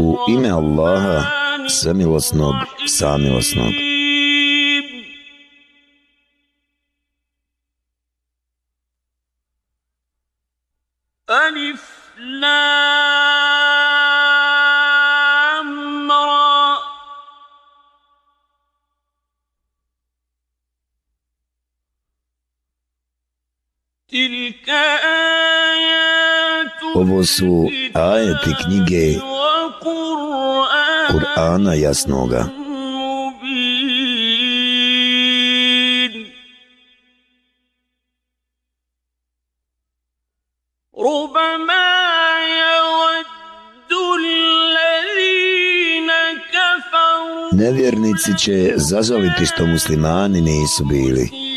U ime Allaha, samilosnog, samilosnog. Ovo su ajeti knjige Kur'ana jasnoga. Nevjernici će zazoliti što muslimani nisu bili.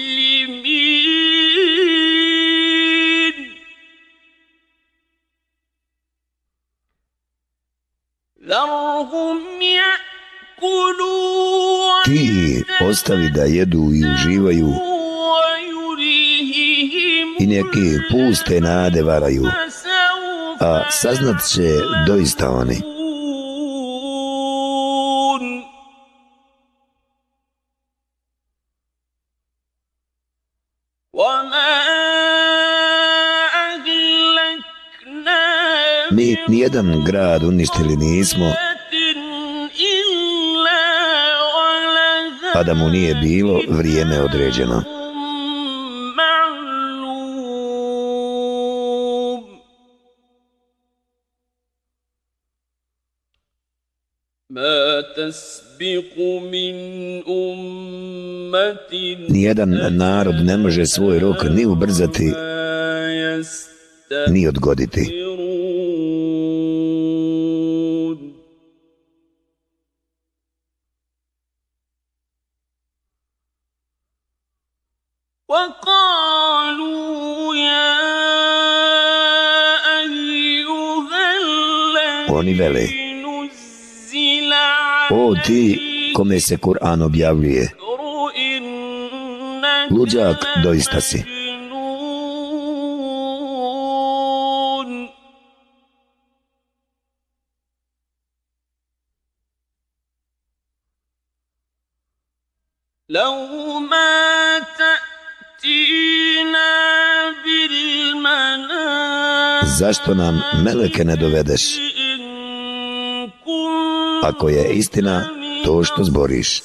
Ti ostavi da jedu i uživaju. I neki puste nade varaju, a saznat će doista oni. Mi nijedan grad uništili nismo, a da mu nije bilo vrijeme određeno. Nijedan narod ne može svoj rok ni ubrzati, ni odgoditi. Oni vele O ti kome se Kur'an objavljuje Luđak doista si Zašto nam meleke ne dovedeš? Ako je istina to što zboriš.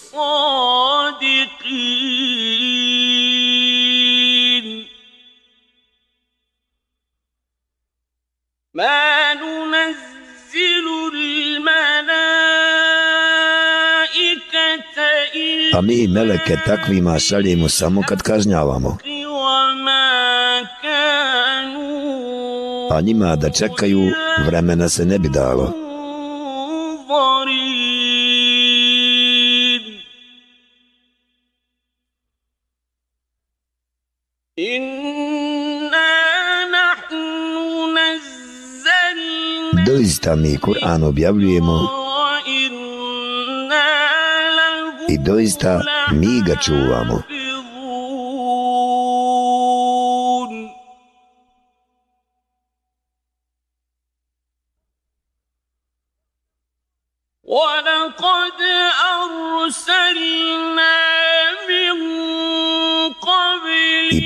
A mi meleke takvima šaljemo samo kad kažnjavamo. A njima da čekaju vremena se ne bi dalo. Doista mi Kur'an objavljujemo i doista mi ga čuvamo.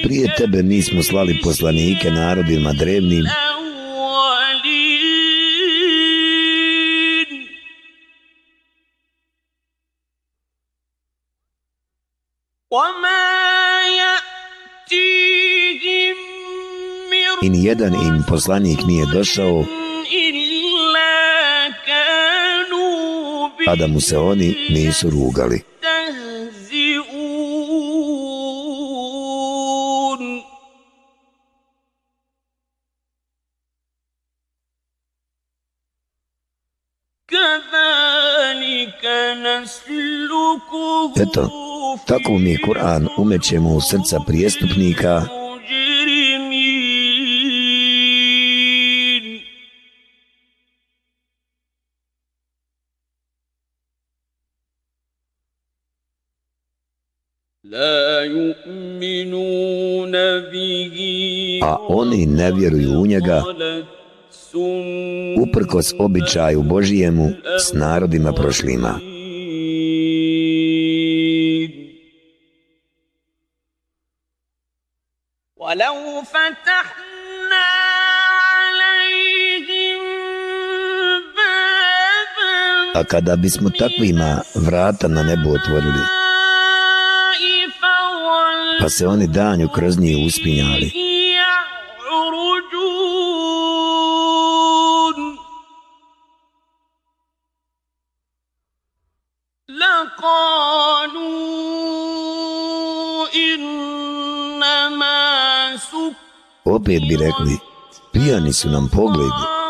Prije tebe mi smo slali poslanike narodima drevnim i nijedan im poslanik nije došao a da mu se oni nisu rugali. Eto, tako mi Kur'an umećemo u srca prijestupnika a oni ne vjeruju u njega uprkos običaju Božijemu s narodima prošlima. Kada bismo takvima vrata na nebo otvorili, pa se oni danju kroz njih uspinjali, opet bi rekli, pijani su nam pogledi.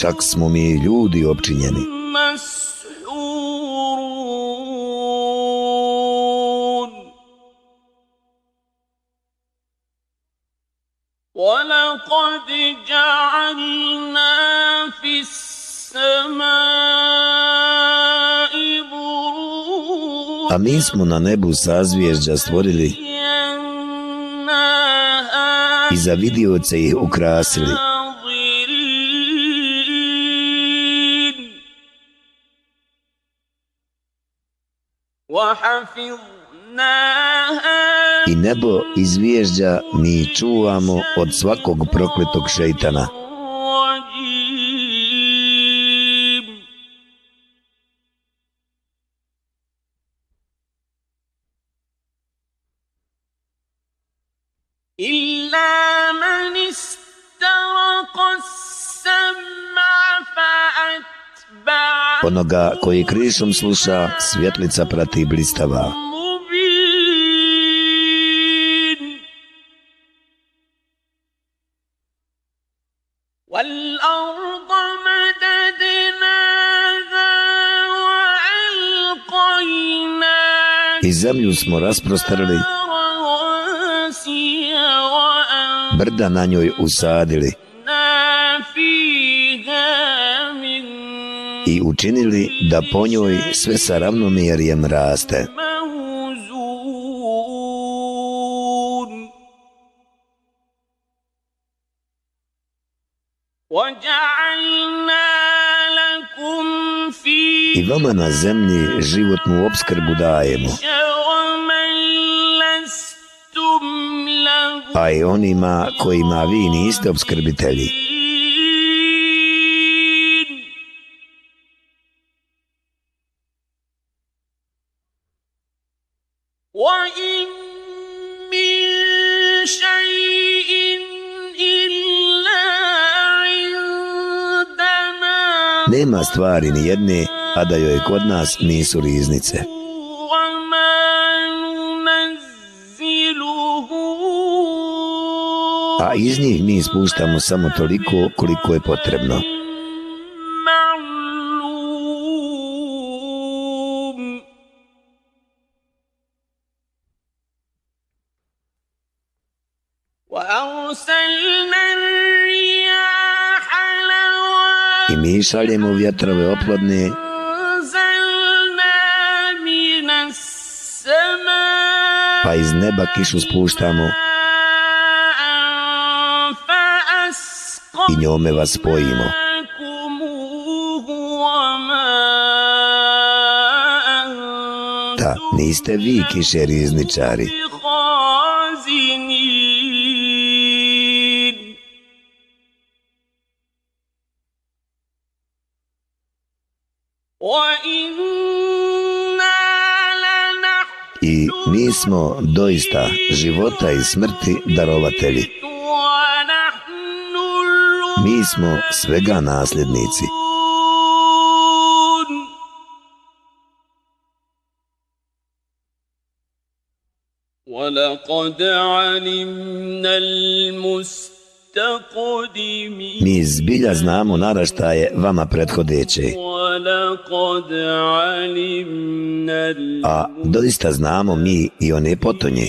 Čak smo mi ljudi opčinjeni. وَلَقَدْ جَعَلْنَا فِي السَّمَاءِ بُرُوجًا A mi smo na nebu sazvježđa stvorili i za vidioce ih ukrasili. I nebo izvježđa mi čuvamo od svakog prokletog šeitana. Onoga koji krišom sluša, svjetlica prati blistava. I zemlju smo rasprostrli, brda na njoj usadili i učinili da po njoj sve sa ravnomjerjem raste. I vama na zemlji životnu obskrbu dajemo. A i onima kojima vi niste obskrbitelji. Nema stvari ni jedne, a da joj kod nas nisu riznice. A iz njih mi spuštamo samo toliko koliko je potrebno. Šaljemo vjetrove oplodne pa iz neba kišu spuštamo i njome vas spojimo. Da, niste vi kiše rizničari. I mi smo doista života i smrti darovatelji. Mi smo svega nasljednici. Mi zbilja znamo naraštaje vama prethodeće. A doista znamo mi i one potonje.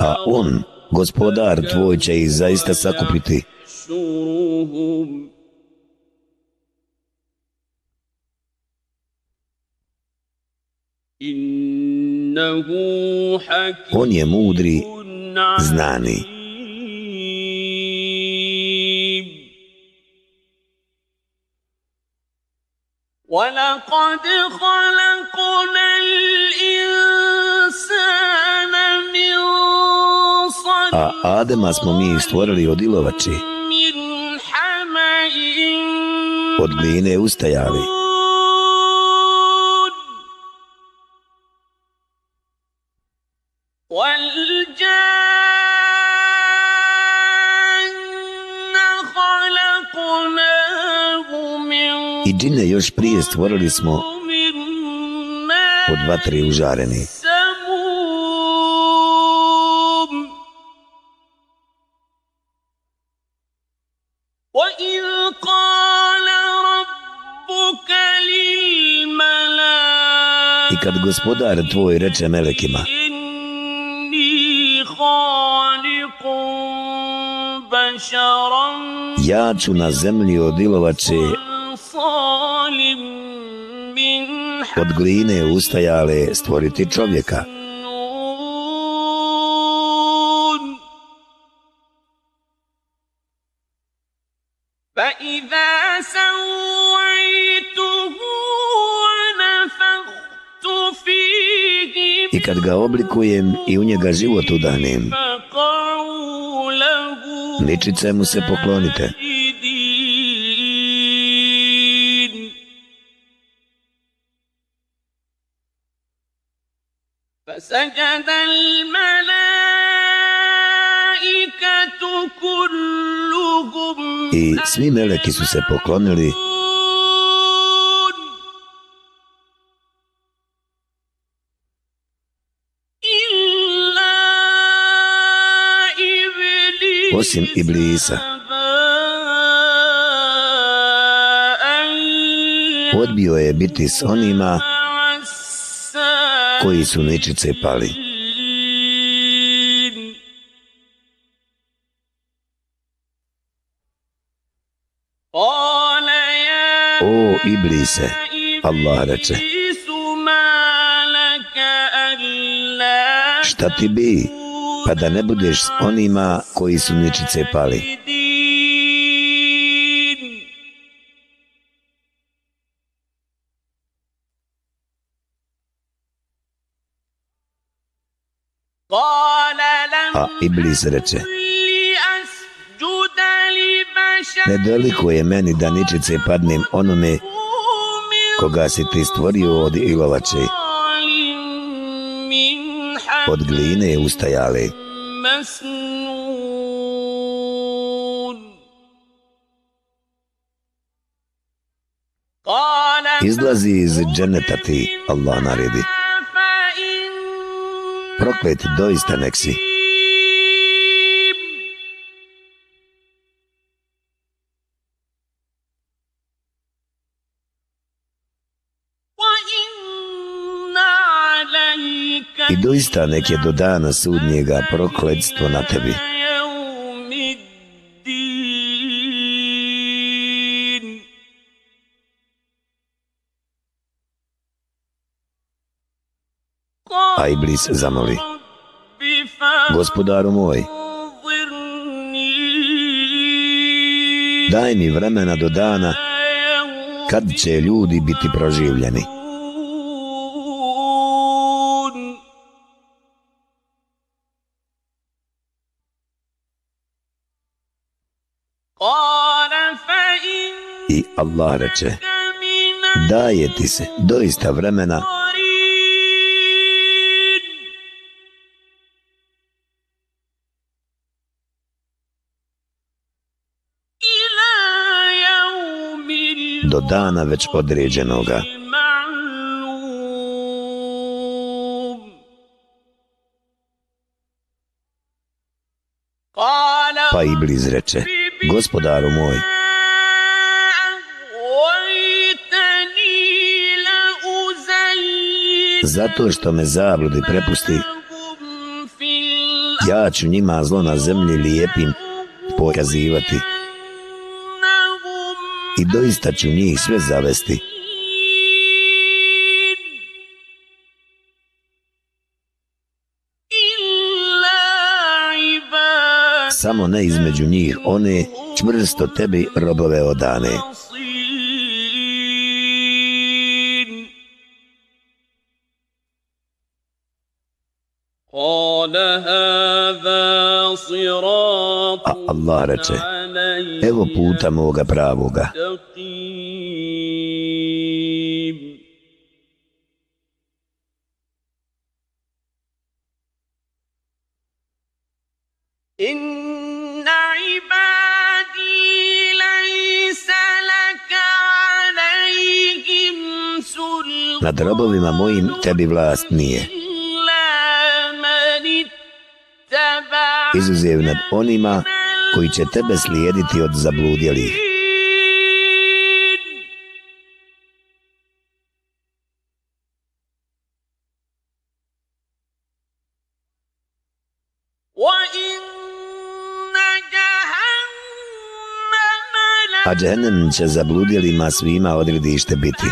A on, gospodar tvoj će ih zaista sakupiti. On je mudri, znani. عليم. ولقد خلقنا الإنسان من A صلصال Adema smo mi stvorili od ilovači, من حمأ od gline ustajali. I džine još prije stvorili smo od tri užareni. I kad gospodar tvoj reče melekima, ja ću na zemlji od ilovače od gline ustajale stvoriti čovjeka. I kad ga oblikujem i u njega život udanem, فقعوا له ničice mu se poklonite. ساجدين فسجد الملائكة كلهم I svi meleki su se poklonili, osim Iblisa. Odbio je biti s onima koji su ničice pali. O Iblise, Allah reče, šta ti bi? pa da ne budeš s onima koji su ničice pali. A Iblis reče, ne je meni da ničice padnem onome koga si ti stvorio od ilovače od gline ustajali. Izlazi iz dženeta ti, Allah naredi. Proklet doista nek si. doista nek je do dana sudnjega prokledstvo na tebi. A Iblis zamoli. Gospodaru moj, daj mi vremena do dana kad će ljudi biti proživljeni. Allah reče, daje ti se doista vremena do dana već određenoga. Pa Iblis reče, gospodaru moj, zato što me zabludi prepusti, ja ću njima zlo na zemlji lijepim pokazivati. I doista ću njih sve zavesti. Samo ne između njih one čvrsto tebi robove odane. A Allah reče, evo puta moga pravoga. Nad robovima mojim tebi vlast nije. izuzev nad onima koji će tebe slijediti od zabludjelih. A džehennem će zabludjelima svima odredište biti.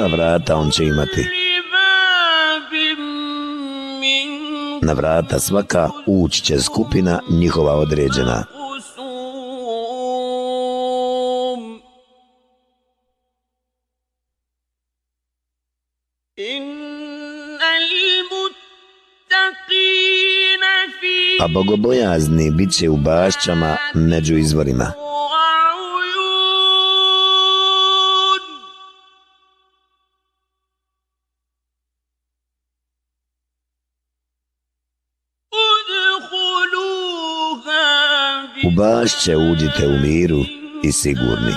vrata on će imati. Na vrata svaka ući će skupina njihova određena. A bogobojazni bit će u bašćama među izvorima. bašće uđite u miru i sigurni.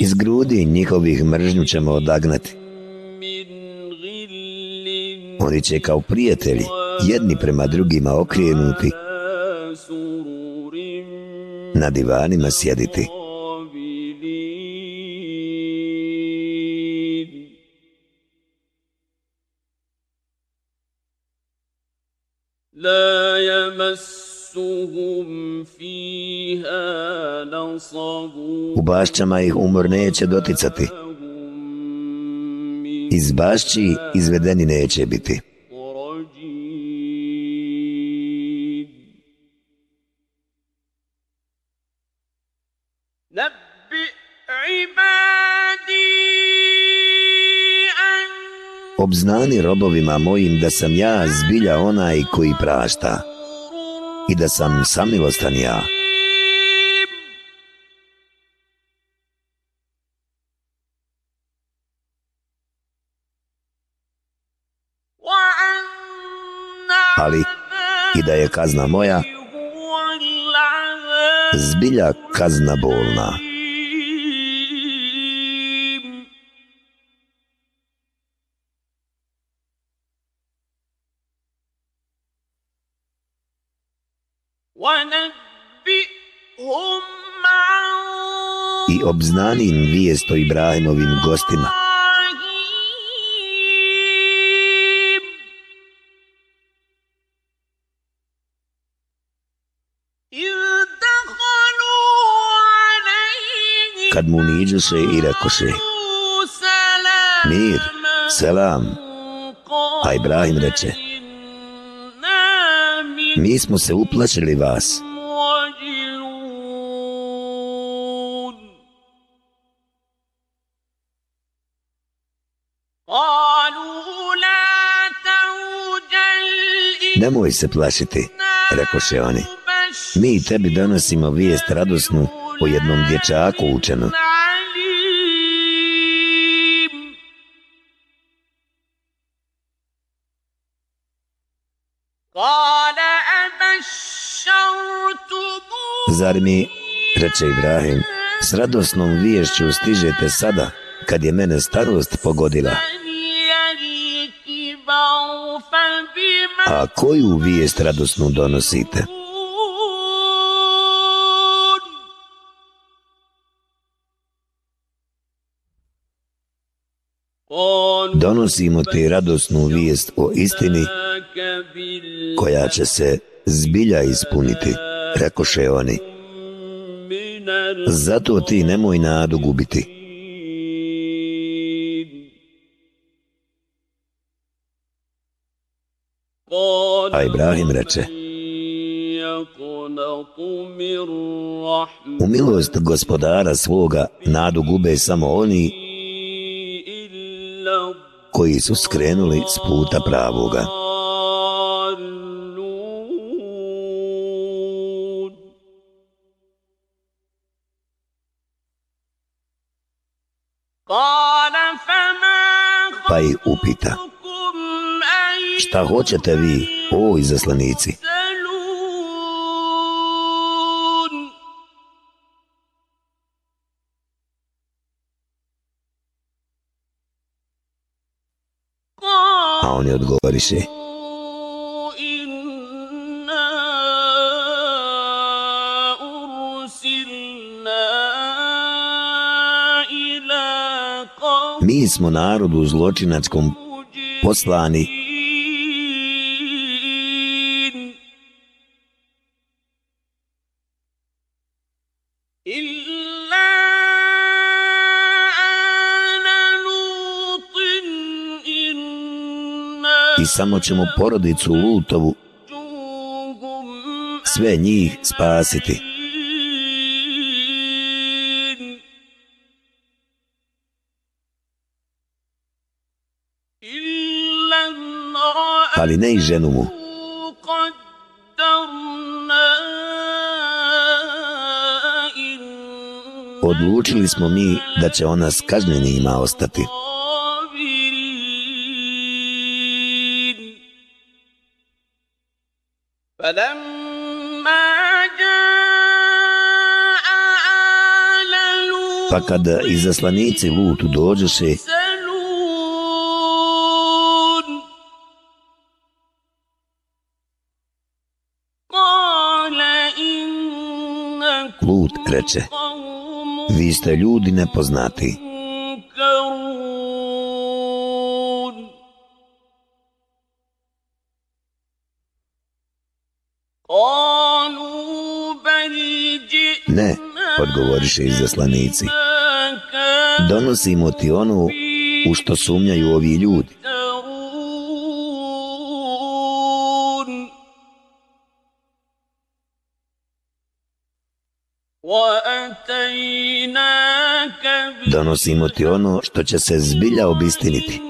Iz grudi njihovih mržnju ćemo odagnati. Oni će kao prijatelji jedni prema drugima okrenuti, na divanima sjediti. لا يمسهم فيها نصب U bašćama ih umor neće doticati. وهم من Iz bašći izvedeni neće biti. Obznani robovima mojim da sam ja zbilja onaj koji prašta i da sam samilostan ja. Ali i da je kazna moja zbilja kazna bolna. I obznani im vijest o Ibrahimovim gostima. Kad mu niđuše i rekoše Mir, selam, a Ibrahim reče mi smo se uplašili vas. Nemoj se plašiti, rekoše oni. Mi tebi donosimo vijest radosnu o jednom dječaku učenu Zar mi, reče Ibrahim, s radosnom viješću stižete sada, kad je mene starost pogodila? A koju vijest radosnu donosite? Donosimo ti radosnu vijest o istini koja će se zbilja ispuniti rekoše oni. Zato ti nemoj nadu gubiti. A Ibrahim reče, u milost gospodara svoga nadu gube samo oni koji su skrenuli s puta pravoga. Pa i upita, šta hoćete vi, o izaslanici? A oni odgovoriše, mi smo narodu zločinačkom poslani i samo ćemo porodicu Lutovu sve njih spasiti. Ali ne i ženu mu. Odlučili smo mi da će ona s kažnjenima ostati. Pa kada izaslanici Lutu dođeše, reče, vi ste ljudi nepoznati. Ne, odgovoriše izaslanici. Donosimo ti onu u što sumnjaju ovi ljudi. Donosimo ono što će se zbilja obistiniti.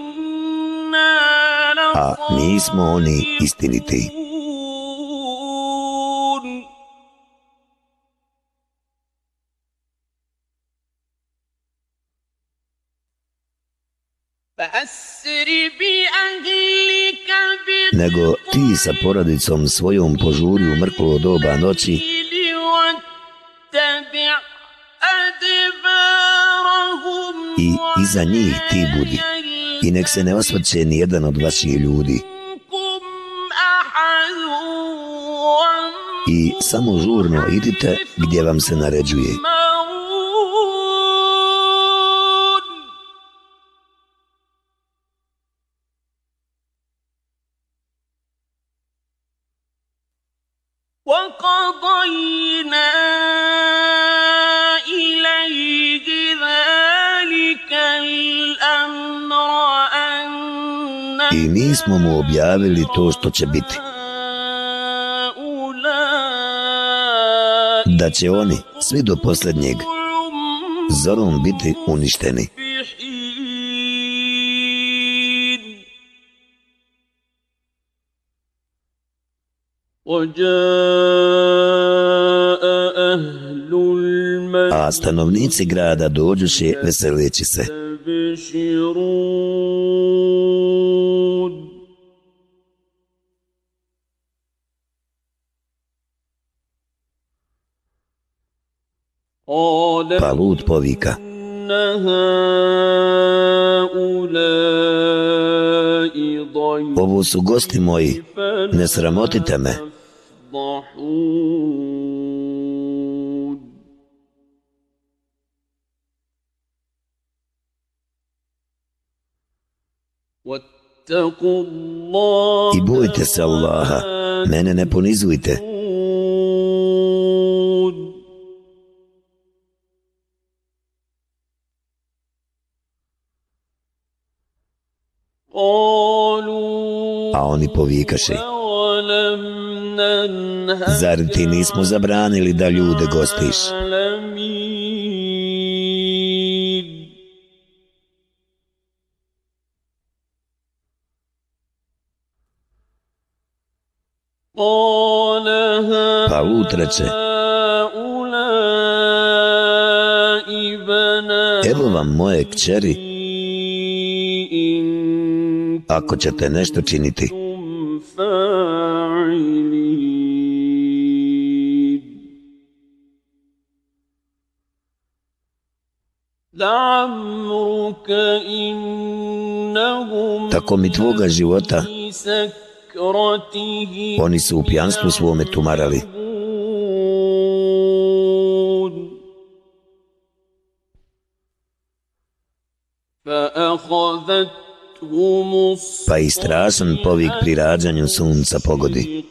A mi smo oni istiniti. Nego ti sa porodicom svojom požuri u mrklo doba noći i iza njih ti budi. I nek se ne osvrće ni jedan od vaših ljudi. I samo žurno idite gdje vam se naređuje i mi smo mu objavili to što će biti. Da će oni, svi do posljednjeg, zorom biti uništeni. A stanovnici grada dođuše veseleći se. Pa lud povika. Ovo su gosti moji, ne sramotite me. I bojte se Allaha, mene ne ponizujte. A pa oni povikaše, zar ti nismo zabranili da ljude gostiš? Pa utrače, evo vam moje kćeri, ako ćete nešto činiti. كنتم فاعلين لعمرك إنهم Tako mi tvoga života, في سكرتهم oni su u pijanstvu svome tumarali. يعمهون فأخذتهم pa i strašan povik pri rađanju sunca pogodi.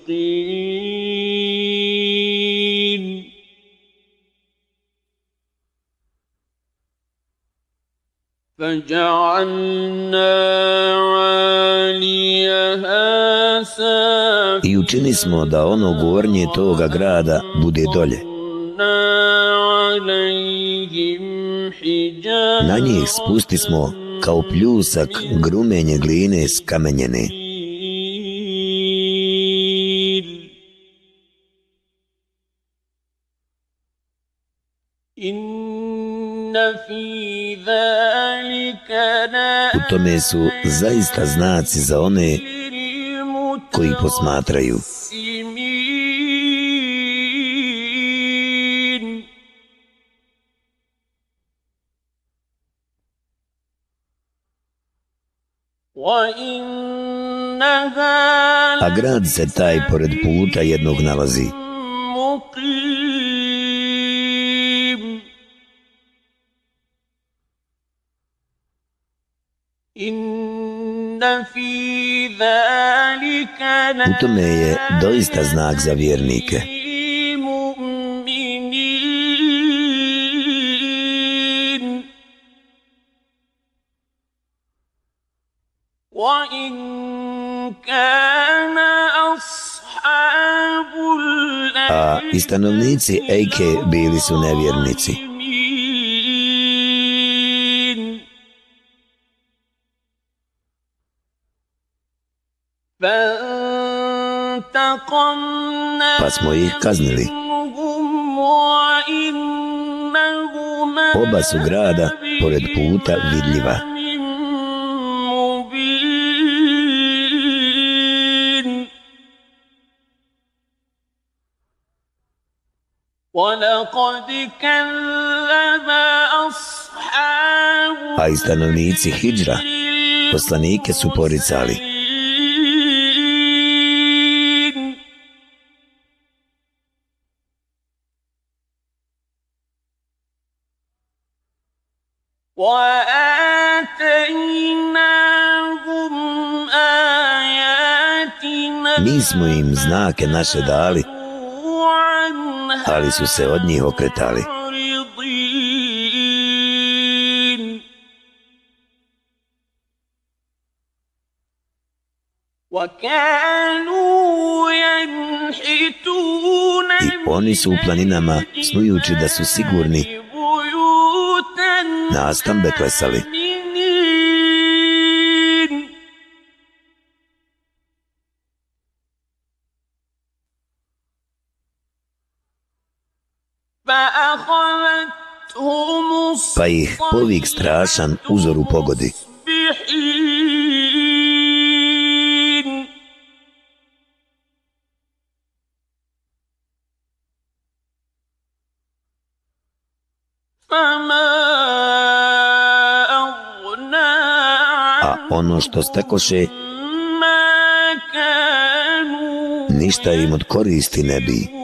I učini smo da ono gornje toga grada bude dolje. Na njih spusti smo kao pljusak grumenje gline skamenjene. U tome su zaista znaci za one koji posmatraju. A grad se taj pored puta jednog nalazi. U tome je doista znak za vjernike. وإن كان أصحاب A i stanovnici Ejke bili su nevjernici. الأيمين فانتقمنا Pa smo ih kaznili. منهم وإنهما Oba su grada pored puta vidljiva. A i stanovnici Hidžra poslanike su poricali. Mi smo im znake naše dali ali su se od njih okretali. I oni su u planinama, snujući da su sigurni, nastambe klesali. pa ih povijek strašan uzor u pogodi. A ono što stekoše, ništa im od koristi ne bi.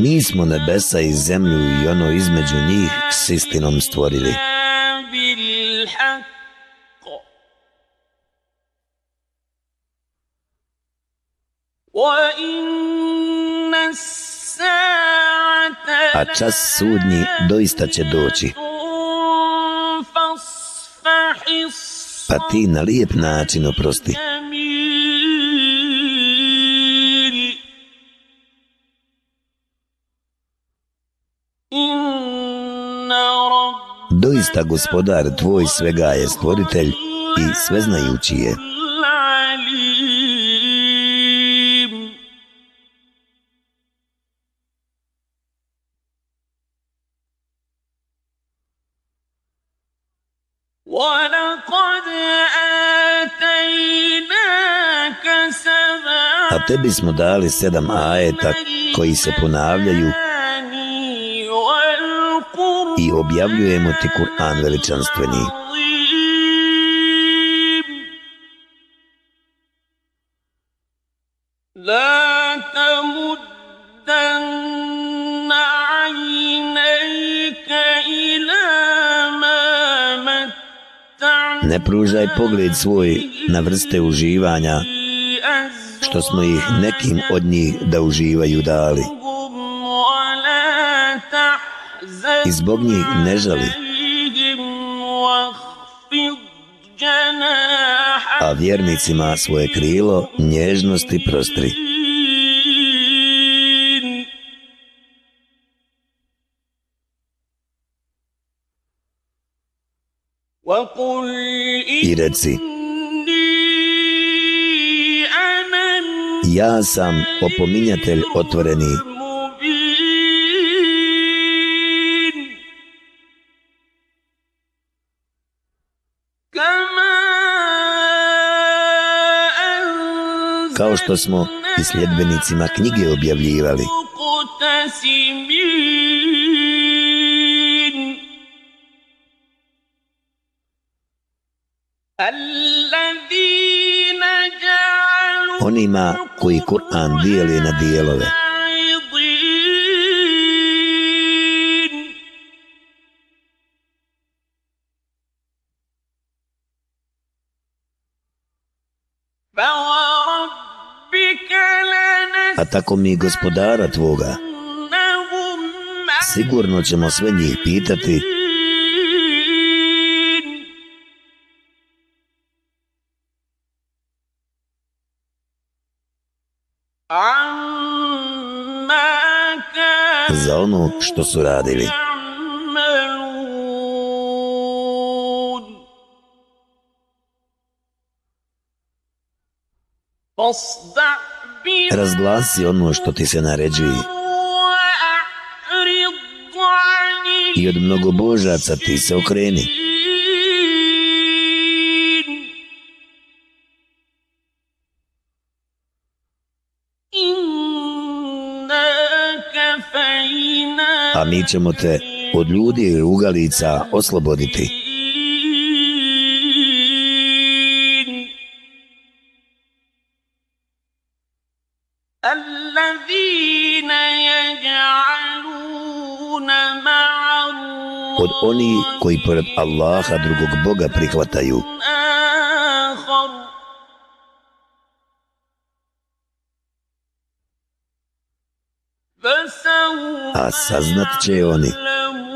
Mi smo nebesa i zemlju i ono između njih s istinom stvorili. A čas sudnji doista će doći. Pa ti na lijep način oprosti. zaista gospodar tvoj svega je stvoritelj i sveznajući je. A tebi smo dali sedam ajeta koji se ponavljaju objavljujemo ti Kur'an veličanstveni. Ne pružaj pogled svoj na vrste uživanja, što smo ih nekim od njih da uživaju dali. i zbog njih ne žali. A vjernicima svoje krilo nježnosti prostri. I reci, ja sam opominjatelj otvoreni kao što smo i sljedbenicima knjige objavljivali. Onima koji Kur'an dijeli na dijelove. tako mi gospodara tvoga. Sigurno ćemo sve njih pitati za ono što su radili. Posta Razglasi ono što ti se naređuje. I od mnogo božaca ti se okreni. A mi ćemo te od ljudi i ugalica osloboditi. Od الله onih koji pored Allaha drugog Boga prihvataju, آخر فسوف a saznat će oni. يعلمون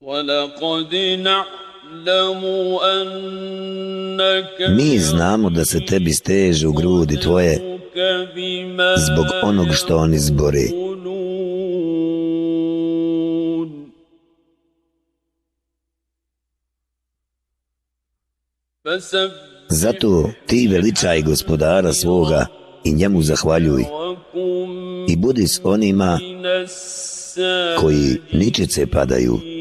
ولقد نعلم أنك mi znamo da se tebi steže u grudi tvoje zbog onog što on izbori. Zato ti veličaj gospodara svoga i njemu zahvaljuj i budi s onima koji ničice padaju.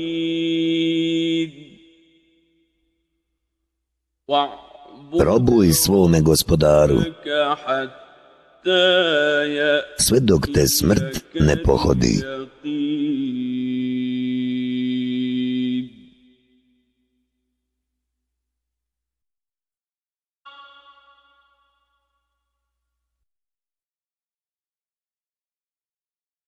Robuj svome gospodaru, sve dok te smrt ne pohodi.